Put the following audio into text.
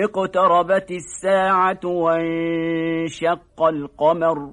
اقتربت الساعة وانشق القمر.